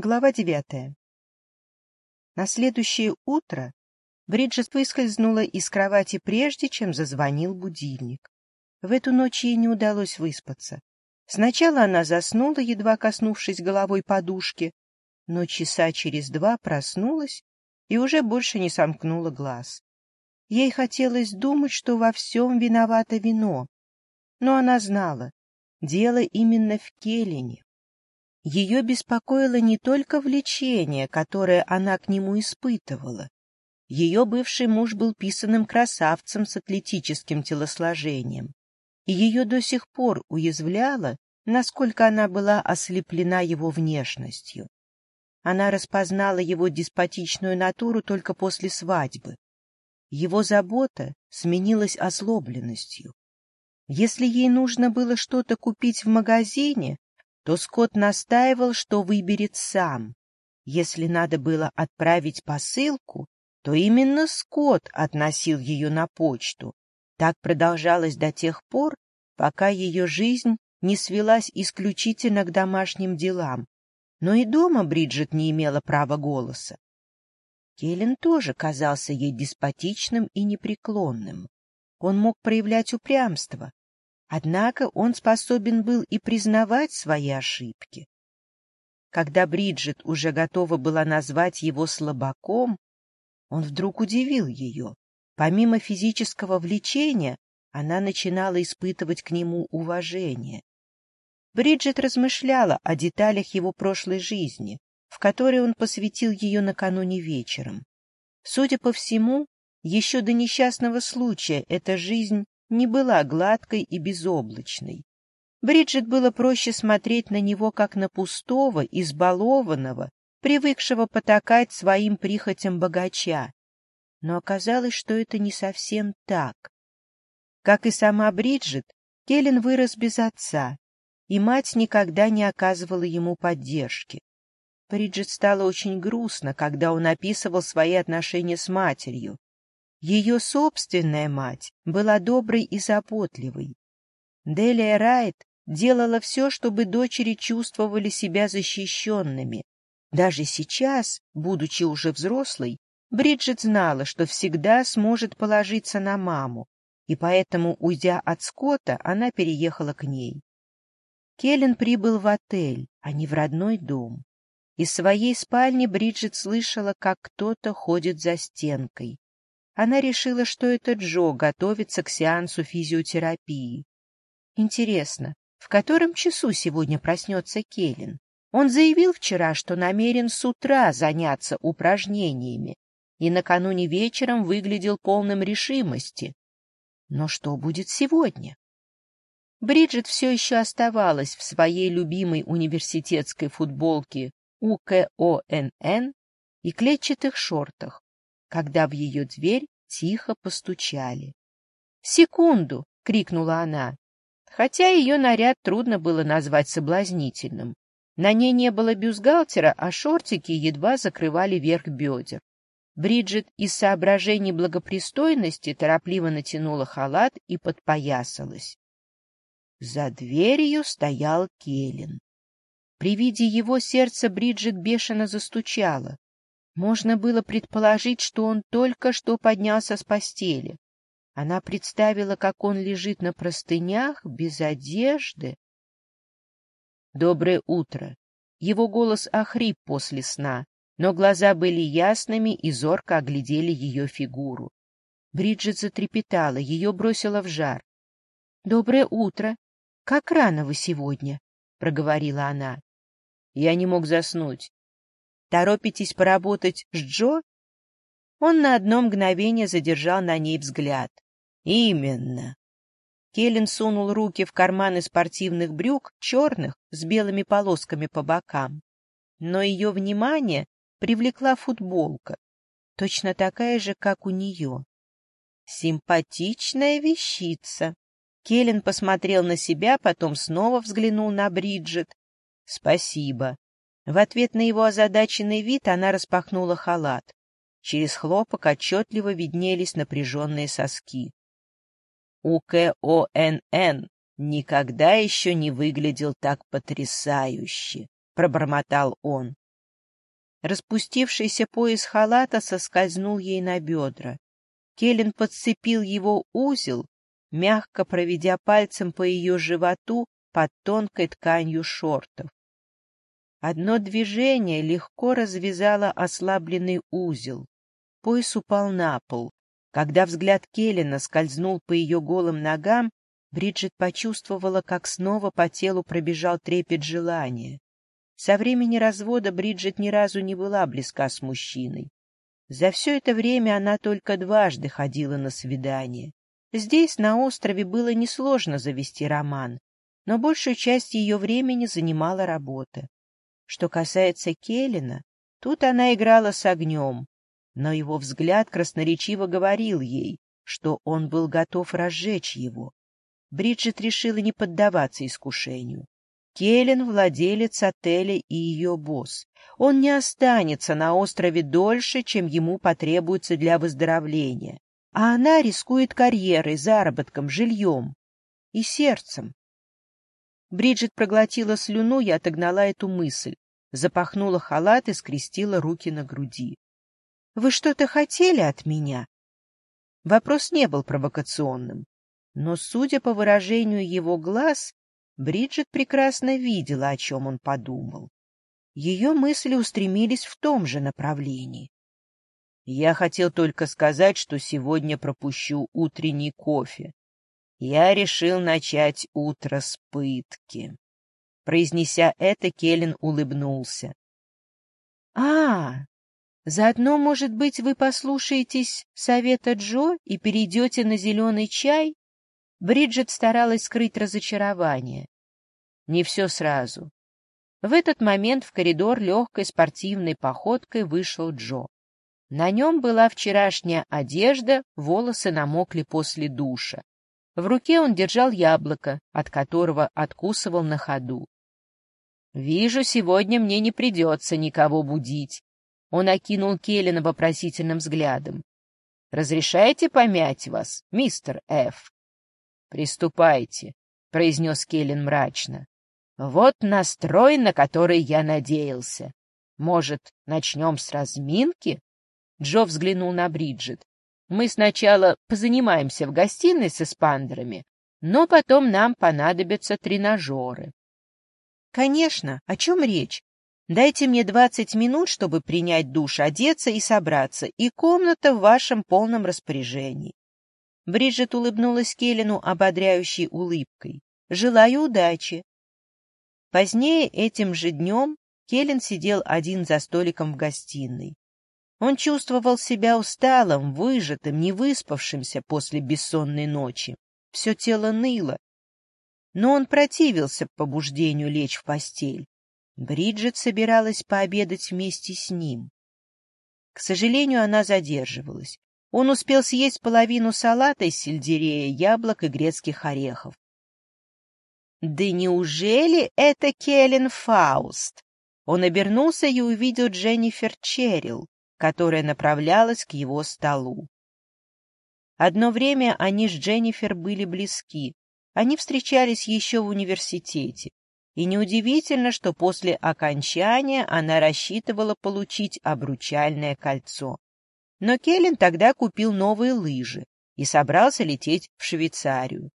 Глава девятая. На следующее утро Бриджит выскользнула из кровати прежде, чем зазвонил будильник. В эту ночь ей не удалось выспаться. Сначала она заснула, едва коснувшись головой подушки, но часа через два проснулась и уже больше не сомкнула глаз. Ей хотелось думать, что во всем виновато вино, но она знала, дело именно в Келлине. Ее беспокоило не только влечение, которое она к нему испытывала. Ее бывший муж был писанным красавцем с атлетическим телосложением, и ее до сих пор уязвляло, насколько она была ослеплена его внешностью. Она распознала его деспотичную натуру только после свадьбы. Его забота сменилась озлобленностью. Если ей нужно было что-то купить в магазине, то Скотт настаивал, что выберет сам. Если надо было отправить посылку, то именно Скотт относил ее на почту. Так продолжалось до тех пор, пока ее жизнь не свелась исключительно к домашним делам. Но и дома Бриджит не имела права голоса. Келлен тоже казался ей деспотичным и непреклонным. Он мог проявлять упрямство, Однако он способен был и признавать свои ошибки. Когда Бриджит уже готова была назвать его слабаком, он вдруг удивил ее. Помимо физического влечения, она начинала испытывать к нему уважение. Бриджит размышляла о деталях его прошлой жизни, в которой он посвятил ее накануне вечером. Судя по всему, еще до несчастного случая эта жизнь не была гладкой и безоблачной. Бриджит было проще смотреть на него как на пустого, избалованного, привыкшего потакать своим прихотям богача. Но оказалось, что это не совсем так. Как и сама Бриджит, Келлен вырос без отца, и мать никогда не оказывала ему поддержки. Бриджит стало очень грустно, когда он описывал свои отношения с матерью, ее собственная мать была доброй и заботливой. Делия Райт делала все, чтобы дочери чувствовали себя защищенными. Даже сейчас, будучи уже взрослой, Бриджит знала, что всегда сможет положиться на маму, и поэтому, уйдя от Скотта, она переехала к ней. Келлен прибыл в отель, а не в родной дом. Из своей спальни Бриджит слышала, как кто-то ходит за стенкой. Она решила, что это Джо готовится к сеансу физиотерапии. Интересно, в котором часу сегодня проснется Келлен? Он заявил вчера, что намерен с утра заняться упражнениями, и накануне вечером выглядел полным решимости. Но что будет сегодня? Бриджит все еще оставалась в своей любимой университетской футболке УКОНН и клетчатых шортах, когда в ее дверь тихо постучали. «Секунду!» — крикнула она. Хотя ее наряд трудно было назвать соблазнительным. На ней не было бюстгальтера, а шортики едва закрывали верх бедер. Бриджит из соображений благопристойности торопливо натянула халат и подпоясалась. За дверью стоял Келлен. При виде его сердце Бриджит бешено застучало. Можно было предположить, что он только что поднялся с постели. Она представила, как он лежит на простынях, без одежды. «Доброе утро!» Его голос охрип после сна, но глаза были ясными и зорко оглядели ее фигуру. Бриджит затрепетала, ее бросило в жар. «Доброе утро! Как рано вы сегодня?» — проговорила она. Я не мог заснуть. Торопитесь поработать с Джо? Он на одно мгновение задержал на ней взгляд. Именно. Келлен сунул руки в карманы спортивных брюк, черных, с белыми полосками по бокам. Но ее внимание привлекла футболка, точно такая же, как у нее. Симпатичная вещица. Келлен посмотрел на себя, потом снова взглянул на Бриджит. Спасибо. В ответ на его озадаченный вид она распахнула халат. Через хлопок отчетливо виднелись напряженные соски. УКОНН никогда еще не выглядел так потрясающе, — пробормотал он. Распустившийся пояс халата соскользнул ей на бедра. Келлен подцепил его узел, мягко проведя пальцем по ее животу под тонкой тканью шортов. Одно движение легко развязало ослабленный узел. Пояс упал на пол. Когда взгляд Келлена скользнул по ее голым ногам, Бриджит почувствовала, как снова по телу пробежал трепет желания. Со времени развода Бриджит ни разу не была близка с мужчиной. За все это время она только дважды ходила на свидание. Здесь, на острове, было несложно завести роман, но большую часть ее времени занимала работа. Что касается Келлина, тут она играла с огнем, но его взгляд красноречиво говорил ей, что он был готов разжечь его. Бриджит решила не поддаваться искушению. Келлен — владелец отеля и ее босс. Он не останется на острове дольше, чем ему потребуется для выздоровления. А она рискует карьерой, заработком, жильем и сердцем. Бриджит проглотила слюну и отогнала эту мысль, запахнула халат и скрестила руки на груди. — Вы что-то хотели от меня? Вопрос не был провокационным. Но, судя по выражению его глаз, Бриджит прекрасно видела, о чем он подумал. Ее мысли устремились в том же направлении. Я хотел только сказать, что сегодня пропущу утренний кофе. Я решил начать утро с пытки. Произнеся это, Келлен улыбнулся. — А, заодно, может быть, вы послушаетесь совета Джо и перейдете на зеленый чай? Бриджит старалась скрыть разочарование. Не все сразу. В этот момент в коридор легкой спортивной походкой вышел Джо. На нем была вчерашняя одежда, волосы намокли после душа. В руке он держал яблоко, от которого откусывал на ходу. «Вижу, сегодня мне не придется никого будить». Он окинул Келлина вопросительным взглядом. «Разрешаете помять вас, мистер Ф?» «Приступайте», — произнес Келлен мрачно. «Вот настрой, на который я надеялся. Может, начнем с разминки?» Джо взглянул на Бриджит. «Мы сначала позанимаемся в гостиной с эспандерами, но потом нам понадобятся тренажеры». «Конечно, о чем речь? Дайте мне двадцать минут, чтобы принять душ, одеться и собраться, и комната в вашем полном распоряжении. Бриджит улыбнулась Келлину ободряющей улыбкой. «Желаю удачи!» Позднее этим же днем Келлен сидел один за столиком в гостиной. Он чувствовал себя усталым, выжатым, невыспавшимся после бессонной ночи. Все тело ныло. Но он противился побуждению лечь в постель. Бриджит собиралась пообедать вместе с ним. К сожалению, она задерживалась. Он успел съесть половину салата из сельдерея, яблок и грецких орехов. «Да неужели это Келлен Фауст?» Он обернулся и увидел Дженнифер Черрилл, которая направлялась к его столу. Одно время они с Дженнифер были близки. Они встречались еще в университете. И неудивительно, что после окончания она рассчитывала получить обручальное кольцо. Но Келлен тогда купил новые лыжи и собрался лететь в Швейцарию.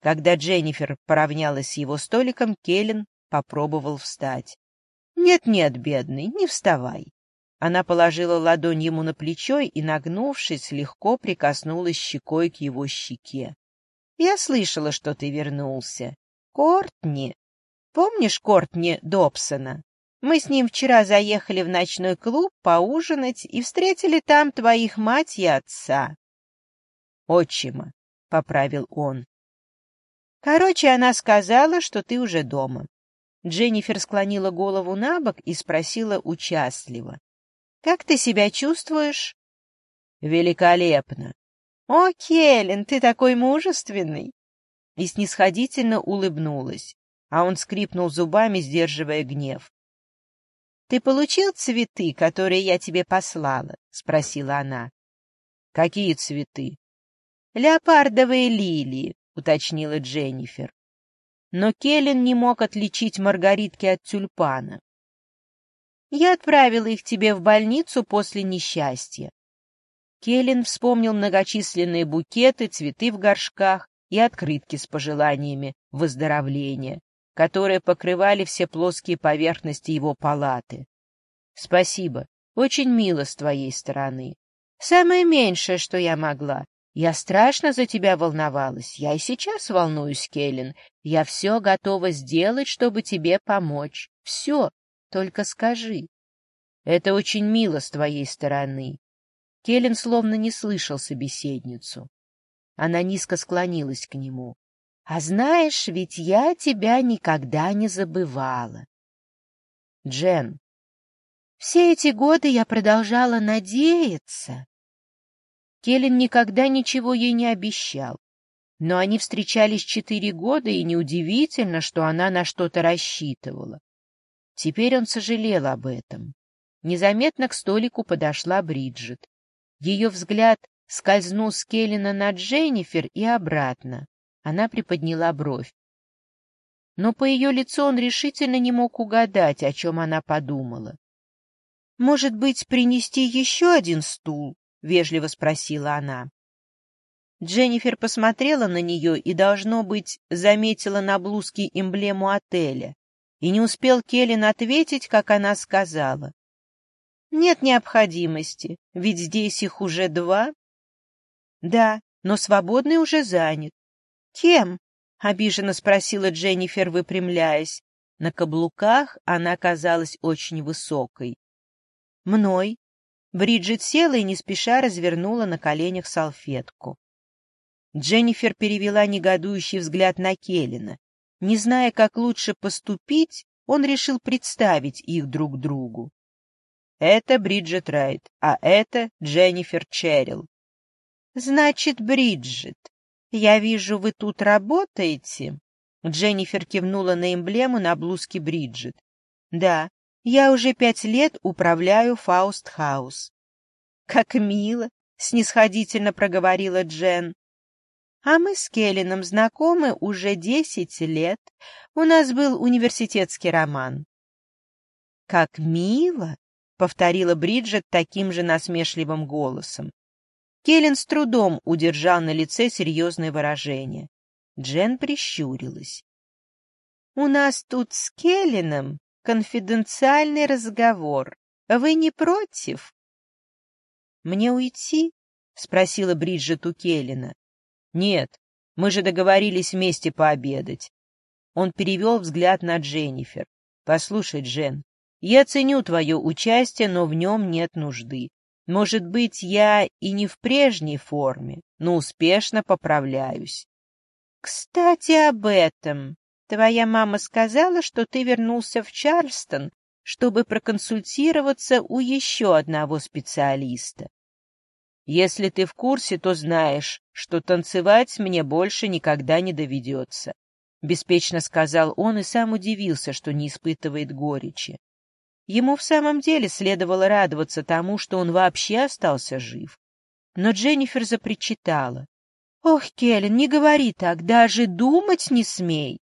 Когда Дженнифер поравнялась с его столиком, Келлен попробовал встать. «Нет-нет, бедный, не вставай». Она положила ладонь ему на плечо и, нагнувшись, легко прикоснулась щекой к его щеке. «Я слышала, что ты вернулся. Кортни. Помнишь Кортни Добсона?» Мы с ним вчера заехали в ночной клуб поужинать и встретили там твоих мать и отца. Отчима, — поправил он. Короче, она сказала, что ты уже дома. Дженнифер склонила голову на бок и спросила участливо. — Как ты себя чувствуешь? — Великолепно. — О, Келлен, ты такой мужественный! И снисходительно улыбнулась, а он скрипнул зубами, сдерживая гнев. «Ты получил цветы, которые я тебе послала?» — спросила она. «Какие цветы?» «Леопардовые лилии», — уточнила Дженнифер. Но Келлен не мог отличить маргаритки от тюльпана. Я отправила их тебе в больницу после несчастья. Келлен вспомнил многочисленные букеты, цветы в горшках и открытки с пожеланиями выздоровления, которые покрывали все плоские поверхности его палаты. Спасибо, очень мило с твоей стороны. Самое меньшее, что я могла. Я страшно за тебя волновалась. Я и сейчас волнуюсь, Келлен. Я все готова сделать, чтобы тебе помочь. Все, только скажи. Это очень мило с твоей стороны. Келлен словно не слышал собеседницу. Она низко склонилась к нему. — А знаешь, ведь я тебя никогда не забывала. — Джен. Все эти годы я продолжала надеяться. Келлен никогда ничего ей не обещал. Но они встречались четыре года, и неудивительно, что она на что-то рассчитывала. Теперь он сожалел об этом. Незаметно к столику подошла Бриджит. Ее взгляд скользнул с Келлина на Дженнифер и обратно. Она приподняла бровь. Но по ее лицу он решительно не мог угадать, о чем она подумала. — Может быть, принести еще один стул? — вежливо спросила она. Дженнифер посмотрела на нее и, должно быть, заметила на блузке эмблему отеля. И не успел Келлин ответить, как она сказала. Нет необходимости, ведь здесь их уже два. Да, но свободный уже занят. Кем? Обиженно спросила Дженнифер, выпрямляясь. На каблуках она казалась очень высокой. Мной. Бриджит села и не спеша развернула на коленях салфетку. Дженнифер перевела негодующий взгляд на Келлина. Не зная, как лучше поступить, он решил представить их друг другу. Это Бриджит Райт, а это Дженнифер Черрилл. Значит, Бриджит, я вижу, вы тут работаете? Дженнифер кивнула на эмблему на блузке Бриджит. Да, я уже пять лет управляю Фауст Хаус. Как мило, снисходительно проговорила Джен. А мы с Келлином знакомы уже десять лет. У нас был университетский роман. Как мило, — повторила Бриджит таким же насмешливым голосом. Келлен с трудом удержал на лице серьезное выражение. Джен прищурилась. — У нас тут с Келленом конфиденциальный разговор. Вы не против? — Мне уйти? — спросила Бриджит у Келлена. — Нет, мы же договорились вместе пообедать. Он перевел взгляд на Дженнифер. — Послушай, Джен, я ценю твое участие, но в нем нет нужды. Может быть, я и не в прежней форме, но успешно поправляюсь. Кстати, об этом. Твоя мама сказала, что ты вернулся в Чарльстон, чтобы проконсультироваться у еще одного специалиста. Если ты в курсе, то знаешь, что танцевать мне больше никогда не доведется. Беспечно сказал он и сам удивился, что не испытывает горечи. Ему в самом деле следовало радоваться тому, что он вообще остался жив. Но Дженнифер запричитала. — Ох, Келлен, не говори так, даже думать не смей.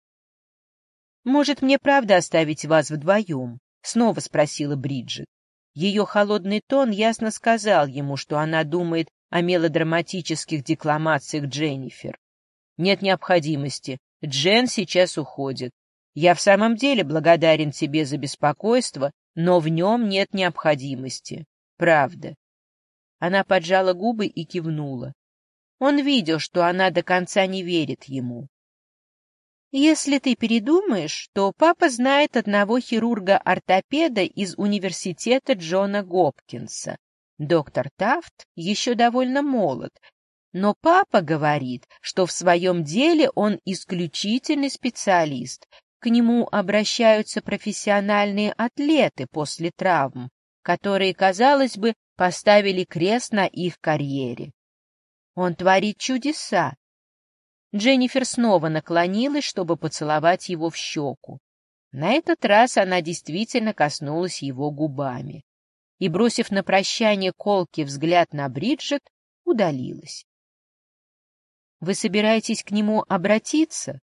— Может, мне правда оставить вас вдвоем? — снова спросила Бриджит. Ее холодный тон ясно сказал ему, что она думает о мелодраматических декламациях Дженнифер. Нет необходимости. Джен сейчас уходит. Я в самом деле благодарен тебе за беспокойство но в нем нет необходимости. Правда. Она поджала губы и кивнула. Он видел, что она до конца не верит ему. Если ты передумаешь, то папа знает одного хирурга-ортопеда из университета Джона Гопкинса. Доктор Тафт еще довольно молод, но папа говорит, что в своем деле он исключительный специалист, к нему обращаются профессиональные атлеты после травм, которые, казалось бы, поставили крест на их карьере. Он творит чудеса. Дженнифер снова наклонилась, чтобы поцеловать его в щеку. На этот раз она действительно коснулась его губами и, бросив на прощание колкий взгляд на Бриджит, удалилась. — Вы собираетесь к нему обратиться?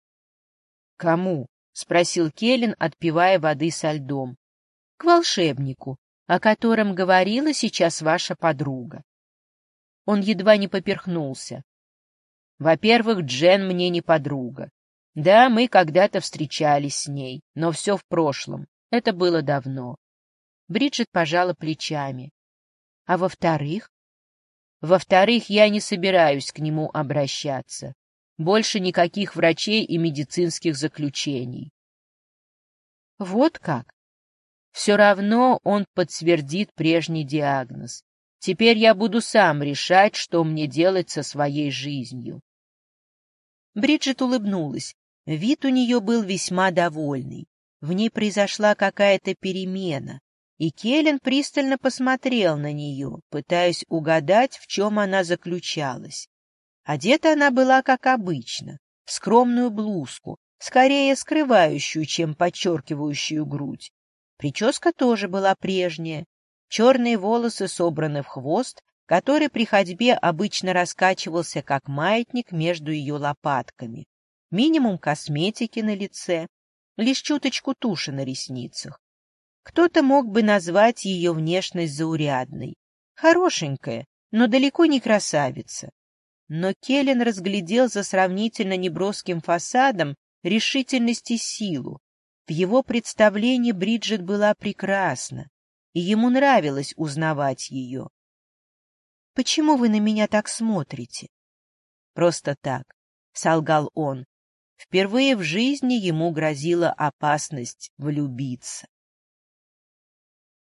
— Кому? — спросил Келлен, отпивая воды со льдом. к волшебнику, о котором говорила сейчас ваша подруга. Он едва не поперхнулся. Во-первых, Джен мне не подруга. Да, мы когда-то встречались с ней, но все в прошлом. Это было давно. Бриджит пожала плечами. А во-вторых? Во-вторых, я не собираюсь к нему обращаться. Больше никаких врачей и медицинских заключений. Вот как? Все равно он подтвердит прежний диагноз. Теперь я буду сам решать, что мне делать со своей жизнью. Бриджит улыбнулась. Вид у нее был весьма довольный. В ней произошла какая-то перемена, и Келлен пристально посмотрел на нее, пытаясь угадать, в чем она заключалась. Одета она была, как обычно, в скромную блузку, скорее скрывающую, чем подчеркивающую грудь. Прическа тоже была прежняя. Черные волосы собраны в хвост, который при ходьбе обычно раскачивался, как маятник между ее лопатками. Минимум косметики на лице, лишь чуточку туши на ресницах. Кто-то мог бы назвать ее внешность заурядной. Хорошенькая, но далеко не красавица. Но Келлен разглядел за сравнительно неброским фасадом решительность и силу. В его представлении Бриджит была прекрасна, и ему нравилось узнавать ее. «Почему вы на меня так смотрите?» «Просто так», — солгал он. Впервые в жизни ему грозила опасность влюбиться.